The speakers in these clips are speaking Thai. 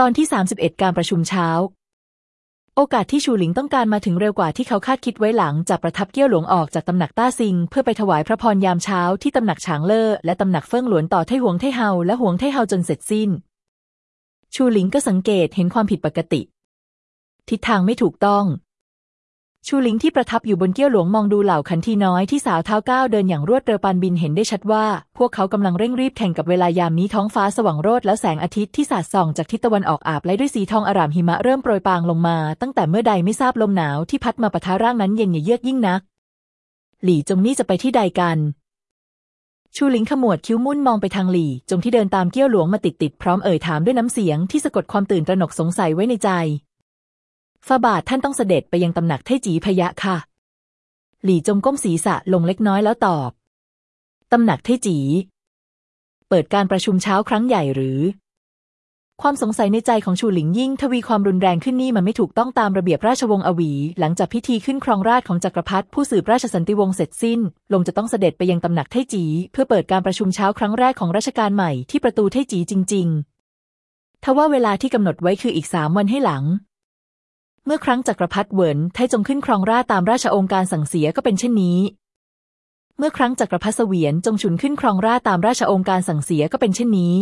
ตอนที่ 31 การประชุมเช้า โอกาสที่ชูหลิงต้องการมาถึงเร็วกว่าที่เขาคาดคิดไว้หลังจากประทับเกี้ยวหลวงออกจากตำหนักต้าซิง เพื่อไปถวายพระพรยามเช้าที่ตำหนักฉางเล่อและตำหนักเฟิ่งหลวนต่อไทหวงไทเฮาและหวงไทเฮาจนเสร็จสิ้น ชูหลิงก็สังเกตเห็นความผิดปกติ ทิศทางไม่ถูกต้อง ชูหลิงที่ประทับอยู่บนเกี้ยวหลวงมองดูเหล่าขันทีน้อยที่สาวเท้าก้าวเดินอย่างรวดเร็วปานบินเห็นได้ชัดว่า พวกเขากำลังเร่งรีบแข่งกับเวลายามนี้ท้องฟ้าสว่างโรดแล้วแสงอาทิตย์ที่สาดส่องจากทิศตะวันออกอาบไล้ด้วยสีทองอารามหิมะเริ่มโปรยปางลงมา ตั้งแต่เมื่อใดไม่ทราบลมหนาวที่พัดมาปะทะร่างนั้นเย็นเยือกยิ่งนัก หลี่จงนี่จะไปที่ใดกันชูหลิงขมวดคิ้วมุ่นมองไปทางหลี่ จงที่เดินตามเกี้ยวหลวงมาติดติดพร้อมเอ่ยถามด้วยน้ำเสียงที่สะกดความตื่นตระหนกสงสัยไว้ในใจ ฟาบาทท่านต้องเสด็จไปยังตำหนักเทจีพยะค่ะ หลี่จงก้มศีรษะลงเล็กน้อยแล้วตอบ ตำหนักเทจี เปิดการประชุมเช้าครั้งใหญ่หรือ ความสงสัยในใจของชูหลิงยิ่ง ทวีความรุนแรงขึ้นนี่มันไม่ถูกต้องตามระเบียบราชวงศ์อวี หลังจากพิธีขึ้นครองราชของจักรพรรดิผู้สืบราชสันติวงศ์เสร็จสิ้น ลงจะต้องเสด็จไปยังตำหนักเทจี เพื่อเปิดการประชุมเช้าครั้งแรกของรัชกาลใหม่ที่ประตูเทจีจริง ๆทว่าเวลาที่กำหนดไว้คืออีกสามวันให้หลัง เมื่อครั้งจักรพรรดิเหวินไทจงขึ้นครองราชตามราชองค์การสั่งเสียก็เป็นเช่นนี้ เมื่อครั้งจักรพรรดิเสวียนจงฉุนขึ้นครองราชตามราชองค์การสั่งเสียก็เป็นเช่นนี้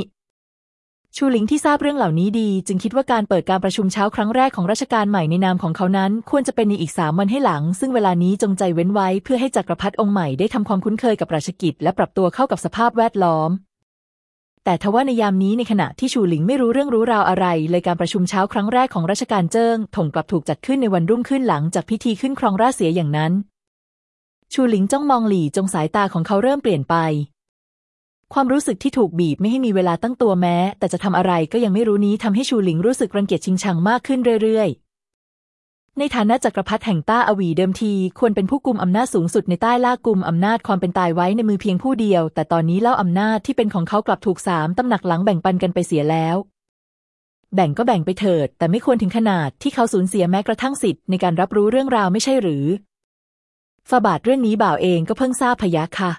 ชูหลิงที่ทราบเรื่องเหล่านี้ดี จึงคิดว่าการเปิดการประชุมเช้าครั้งแรกของราชการใหม่ในนามของเขานั้น ควรจะเป็นในอีกสามวันให้หลัง ซึ่งเวลานี้จงใจเว้นไว้เพื่อให้จักรพรรดิองค์ใหม่ได้ทำความคุ้นเคยกับราชกิจและปรับตัวเข้ากับสภาพแวดล้อม แต่ทว่าในยามนี้ในขณะที่ชูหลิงไม่รู้เรื่องรู้ราวอะไร เลยการประชุมเช้าครั้งแรกของราชการเจิ้งถงกลับถูกจัดขึ้นในวันรุ่งขึ้นหลังจากพิธีขึ้นครองราชเสียอย่างนั้น ชูหลิงจ้องมองหลี่จงสายตาของเขาเริ่มเปลี่ยนไป ความรู้สึกที่ถูกบีบไม่ให้มีเวลาตั้งตัวแม้ แต่จะทำอะไรก็ยังไม่รู้นี้ทำให้ชูหลิงรู้สึกรังเกียจชิงชังมากขึ้นเรื่อย ในฐานะจักรพรรดิแห่งต้าอวีเดิมที ควรเป็นผู้กุมอำนาจสูงสุดในใต้ล่ากุมอำนาจความเป็นตายไว้ในมือเพียงผู้เดียว แต่ตอนนี้เล่าอำนาจที่เป็นของเขากลับถูกสามตำหนักหลังแบ่งปันกันไปเสียแล้ว แบ่งก็แบ่งไปเถิด แต่ไม่ควรถึงขนาดที่เขาสูญเสียแม้กระทั่งสิทธิ์ในการรับรู้เรื่องราวไม่ใช่หรือฝาบาทเรื่องนี้บ่าวเองก็เพิ่งทราบพยะค่ะ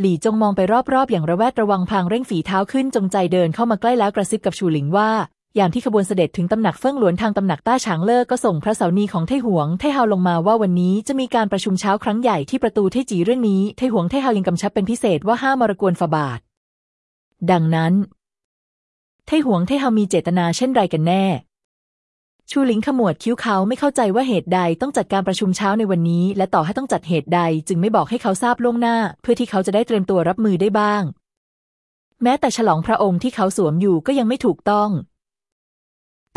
หลี่จงมองไปรอบๆ อย่างระแวดระวังพางเร่งฝีเท้าขึ้นจงใจเดินเข้ามาใกล้แล้วกระซิบกับชูหลิงว่า ยามที่ขบวนเสด็จถึงตำหนักเฟิ่งหลวนทางตำหนักต้าฉางเล่อก็ส่งพระเสานีของไทหวงไทเฮาลงมาว่าวันนี้จะมีการประชุมเช้าครั้งใหญ่ที่ประตูไทจีเรื่องนี้ไทหวงไทเฮายังกำชับเป็นพิเศษว่าห้ามรกวนฝาบาท ดังนั้น ไทหวงไทเฮามีเจตนาเช่นไรกันแน่ ชูหลิงขมวดคิ้วเขาไม่เข้าใจว่าเหตุใดต้องจัดการประชุมเช้าในวันนี้ และต่อให้ต้องจัดเหตุใดจึงไม่บอกให้เขาทราบล่วงหน้า เพื่อที่เขาจะได้เตรียมตัวรับมือได้บ้าง แม้แต่ฉลองพระองค์ที่เขาสวมอยู่ก็ยังไม่ถูกต้อง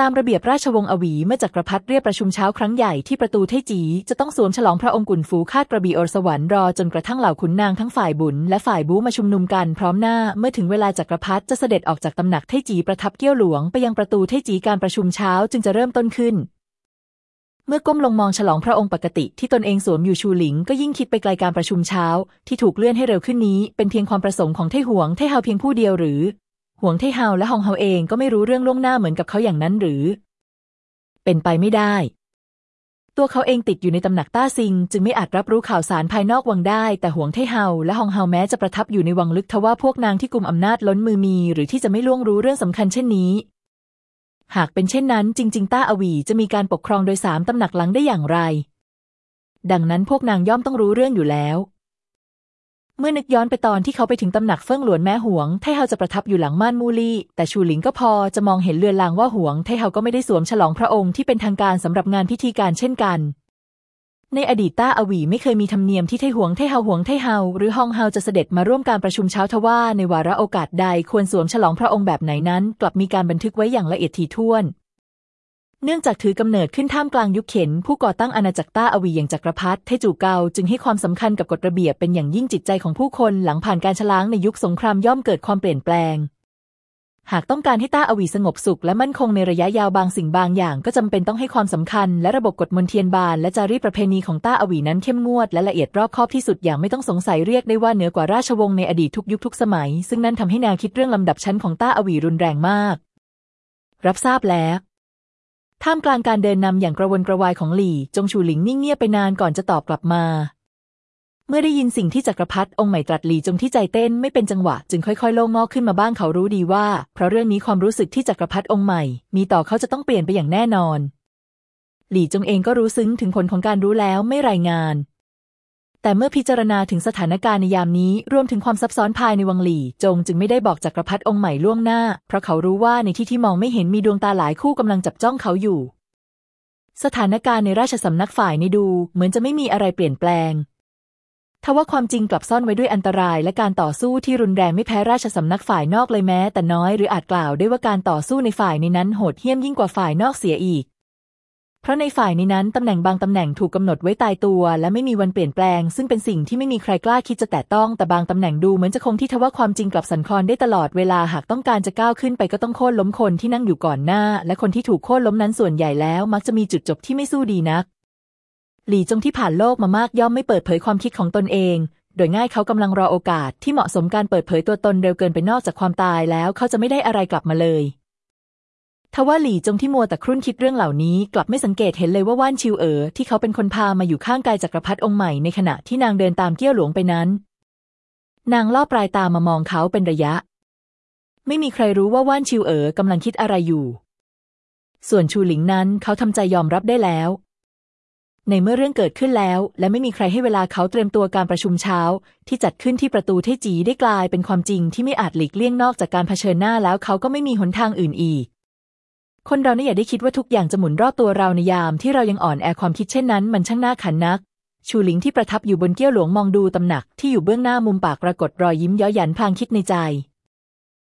ตามระเบียบราชวงศ์อวีเมื่อจักรพรรดิเรียกประชุมเช้าครั้งใหญ่ที่ประตูเทจี จะต้องสวมฉลองพระองค์กุนฟูคาดกระบี่อรสวรรค์รอจนกระทั่งเหล่าขุนนางทั้งฝ่ายบุญและฝ่ายบูมาชุมนุมกันพร้อมหน้า เมื่อถึงเวลาจักรพรรดิจะเสด็จออกจากตำหนักเทจีประทับเกี้ยวหลวงไปยังประตูเทจีการประชุมเช้าจึงจะเริ่มต้นขึ้น เมื่อก้มลงมองฉลองพระองค์ปกติที่ตนเองสวมอยู่ชูหลิงก็ยิ่งคิดไปไกลการประชุมเช้า ที่ถูกเลื่อนให้เร็วขึ้นนี้ เป็นเพียงความประสงค์ของไท่หวงไทเฮาเพียงผู้เดียวหรือ หวงไทเฮาและฮองเฮาเองก็ไม่รู้เรื่องล่วงหน้าเหมือนกับเขาอย่างนั้นหรือ เป็นไปไม่ได้ ตัวเขาเองติดอยู่ในตำหนักต้าซิง จึงไม่อาจรับรู้ข่าวสารภายนอกวังได้ แต่หวงไทเฮาและฮองเฮาแม้จะประทับอยู่ในวังลึกทว่าพวกนางที่กลุ่มอำนาจล้นมือมี หรือที่จะไม่ล่วงรู้เรื่องสำคัญเช่นนี้ หากเป็นเช่นนั้น จริง ๆ ต้าอวีจะมีการปกครองโดยสามตำหนักหลังได้อย่างไร ดังนั้นพวกนางย่อมต้องรู้เรื่องอยู่แล้ว เมื่อนึกย้อนไปตอนที่เขาไปถึงตำหนักเฟิ่งหลวนแม้หวงไทเฮาจะประทับอยู่หลังม่านมูลี่ แต่ชูหลิงก็พอจะมองเห็นเลือนลางว่าหวงไทเฮาก็ไม่ได้สวมฉลองพระองค์ที่เป็นทางการสำหรับงานพิธีการเช่นกัน ในอดีตต้าอวีไม่เคยมีธรรมเนียมที่ไทหวงไทเฮาหวงไทเฮาหรือฮองเฮาจะเสด็จมาร่วมการประชุมเช้าทว่าในวาระโอกาสใดควรสวมฉลองพระองค์แบบไหนนั้น กลับมีการบันทึกไว้อย่างละเอียดถี่ถ้วน เนื่องจากถือกำเนิดขึ้นท่ามกลางยุคเข็ญ ผู้ก่อตั้งอาณาจักรต้าอวีอย่างจักรพรรดิไท่จู่เกาจึงให้ความสำคัญกับกฎระเบียบเป็นอย่างยิ่งจิตใจของผู้คนหลังผ่านการชะล้างในยุคสงครามย่อมเกิดความเปลี่ยนแปลง หากต้องการให้ต้าอวีสงบสุขและมั่นคงในระยะยาวบางสิ่งบางอย่าง ก็จำเป็นต้องให้ความสำคัญและระบบกฎมณเฑียรบาลและจารีตประเพณีของต้าอวีนั้นเข้มงวดและละเอียดรอบคอบที่สุดอย่างไม่ต้องสงสัยเรียกได้ว่าเหนือกว่าราชวงศ์ในอดีตทุกยุคทุกสมัย ซึ่งนั่นทำให้แนวคิดเรื่องลำดับชั้นของต้าอวีรุนแรงมาก รับทราบแล้ว ท่ามกลางการเดินนำอย่างกระวนกระวายของหลี่ จงชูหลิงนิ่งเงียบไปนานก่อนจะตอบกลับมา เมื่อได้ยินสิ่งที่จักรพรรดิองค์ใหม่ตรัสหลี่จงที่ใจเต้นไม่เป็นจังหวะ จึงค่อยๆ โล่งงอกขึ้นมาบ้างเขารู้ดีว่า เพราะเรื่องนี้ความรู้สึกที่จักรพรรดิองค์ใหม่ มีต่อเขาจะต้องเปลี่ยนไปอย่างแน่นอน หลี่จงเองก็รู้ซึ้งถึงผลของการรู้แล้วไม่รายงาน แต่เมื่อพิจารณาถึงสถานการณ์ในยามนี้รวมถึงความซับซ้อนภายในวังหลี่ จงจึงไม่ได้บอกจักรพรรดิองค์ใหม่ล่วงหน้า เพราะเขารู้ว่าในที่ที่มองไม่เห็นมีดวงตาหลายคู่กำลังจับจ้องเขาอยู่ สถานการณ์ในราชสำนักฝ่ายในดู เหมือนจะไม่มีอะไรเปลี่ยนแปลงทว่าความจริงกลับซ่อนไว้ด้วยอันตรายและการต่อสู้ที่รุนแรงไม่แพ้ราชสำนักฝ่ายนอกเลยแม้ แต่น้อยหรืออาจกล่าวได้ว่าการต่อสู้ในฝ่ายในนั้นโหดเหี้ยมยิ่งกว่าฝ่ายนอกเสียอีก เพราะในฝ่ายในนั้นตำแหน่งบางตำแหน่งถูกกำหนดไว้ตายตัว และไม่มีวันเปลี่ยนแปลง ซึ่งเป็นสิ่งที่ไม่มีใครกล้าคิดจะแตะต้องแต่บางตำแหน่งดูเหมือนจะคงที่ทว่าความจริงกลับสันคลอนได้ตลอดเวลาหากต้องการจะก้าวขึ้นไปก็ต้องโค่นล้มคนที่นั่งอยู่ก่อนหน้า และคนที่ถูกโค่นล้มนั้นส่วนใหญ่แล้ว มักจะมีจุดจบที่ไม่สู้ดีนัก หลี่จงที่ผ่านโลกมามากย่อมไม่เปิดเผยความคิดของตนเอง โดยง่ายเขากำลังรอโอกาสที่เหมาะสมการเปิดเผยตัวตนเร็วเกินไปนอกจากความตายแล้วเขาจะไม่ได้อะไรกลับมาเลย ทว่าหลี่จงที่มัวแต่ครุ่นคิดเรื่องเหล่านี้ กลับไม่สังเกตเห็นเลยว่าว่านชิวเอ๋อที่เขาเป็นคนพามาอยู่ข้างกายจักรพรรดิองค์ใหม่ในขณะที่นางเดินตามเกี้ยวหลวงไปนั้น นางล่อปลายตามามองเขาเป็นระยะ ไม่มีใครรู้ว่าว่านชิวเอ๋อกำลังคิดอะไรอยู่ ส่วนชูหลิงนั้นเขาทำใจยอมรับได้แล้ว ในเมื่อเรื่องเกิดขึ้นแล้ว และไม่มีใครให้เวลาเขาเตรียมตัวการประชุมเช้า ที่จัดขึ้นที่ประตูเทจีได้กลายเป็นความจริงที่ไม่อาจหลีกเลี่ยงนอกจากการเผชิญหน้าแล้วเขาก็ไม่มีหนทางอื่นอีก คนเราไม่ยอย่าได้คิดว่าทุกอย่างจะหมุนรอบตัวเราในยามที่เรายังอ่อนแอความคิดเช่นนั้น มันช่างน่าขันนัก ชูหลิงที่ประทับอยู่บนเกี้ยวหลวงมองดูตำหนักที่อยู่เบื้องหน้ามุมปากปรากฏรอยยิ้มย้อยหยันพลางคิดในใจ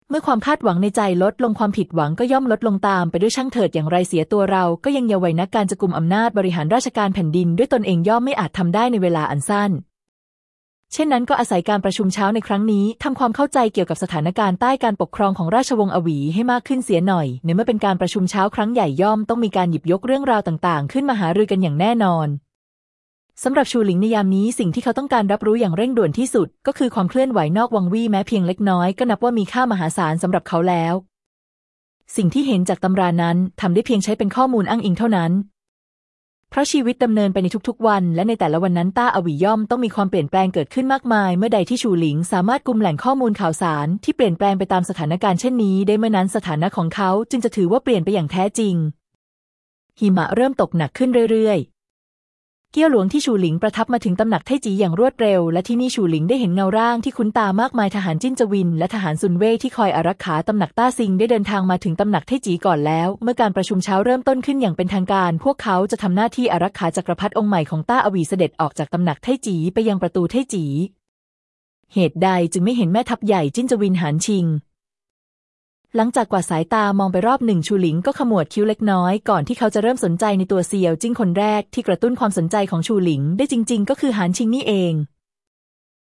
เมื่อความคาดหวังในใจลดลงความผิดหวังก็ย่อมลดลงตามไปด้วยช่างเถิดอย่างไรเสียตัวเรา ก็ยังเยาว์วัยนักการจะกลุ่มอำนาจบริหารราชการแผ่นดิน ด้วยตนเองย่อมไม่อาจทำได้ในเวลาอันสั้น เช่นนั้นก็อาศัยการประชุมเช้าในครั้งนี้ทำความเข้าใจเกี่ยวกับสถานการณ์ใต้การปกครองของราชวงศ์อวีให้มากขึ้นเสียหน่อย ในเมื่อเป็นการประชุมเช้าครั้งใหญ่ย่อมต้องมีการหยิบยกเรื่องราวต่างๆ ขึ้นมาหารือกันอย่างแน่นอนสำหรับชูหลิงในยามนี้สิ่งที่เขาต้องการรับรู้อย่างเร่งด่วนที่สุด ก็คือความเคลื่อนไหวนอกวังวี่แม้เพียงเล็กน้อยก็นับว่ามีค่ามหาศาลสำหรับเขาแล้ว สิ่งที่เห็นจากตำรานั้นทำได้เพียงใช้เป็นข้อมูลอ้างอิงเท่านั้น เพราะชีวิตดำเนินไปในทุกๆวัน และในแต่ละวันนั้นต้าอวีย่อมต้องมีความเปลี่ยนแปลงเกิดขึ้นมากมาย เมื่อใดที่ชูหลิง สามารถกุมแหล่งข้อมูลข่าวสารที่เปลี่ยนแปลงไปตามสถานการณ์เช่นนี้ ได้เมื่อนั้นสถานะของเขาจึงจะถือว่าเปลี่ยนไปอย่างแท้จริงหิมะเริ่มตกหนักขึ้นเรื่อยๆ เกี้ยวหลวงที่ชูหลิงประทับมาถึงตำหนักไทจีอย่างรวดเร็ว และที่นี่ชูหลิงได้เห็นเงาร่างที่คุ้นตามากมายทหารจิ้นจวิน และทหารซุนเว่ยที่คอยอารักขาตำหนักต้าซิงได้เดินทางมาถึงตำหนักไทจีก่อนแล้ว เมื่อการประชุมเช้าเริ่มต้นขึ้นอย่างเป็นทางการ พวกเขาจะทำหน้าที่อารักขาจักรพรรดิองค์ใหม่ของต้าอวีเสด็จออกจากตำหนักไทจีไปยังประตูไทจี เหตุใดจึงไม่เห็นแม่ทัพใหญ่จิ้นจวินหานชิง หลังจากกวาดสายตามองไปรอบหนึ่งชูหลิงก็ขมวดคิ้วเล็กน้อย ก่อนที่เขาจะเริ่มสนใจในตัวเซียวจิ้งคนแรกที่กระตุ้นความสนใจของชูหลิงได้จริง ๆ ก็คือหานชิงนี่เอง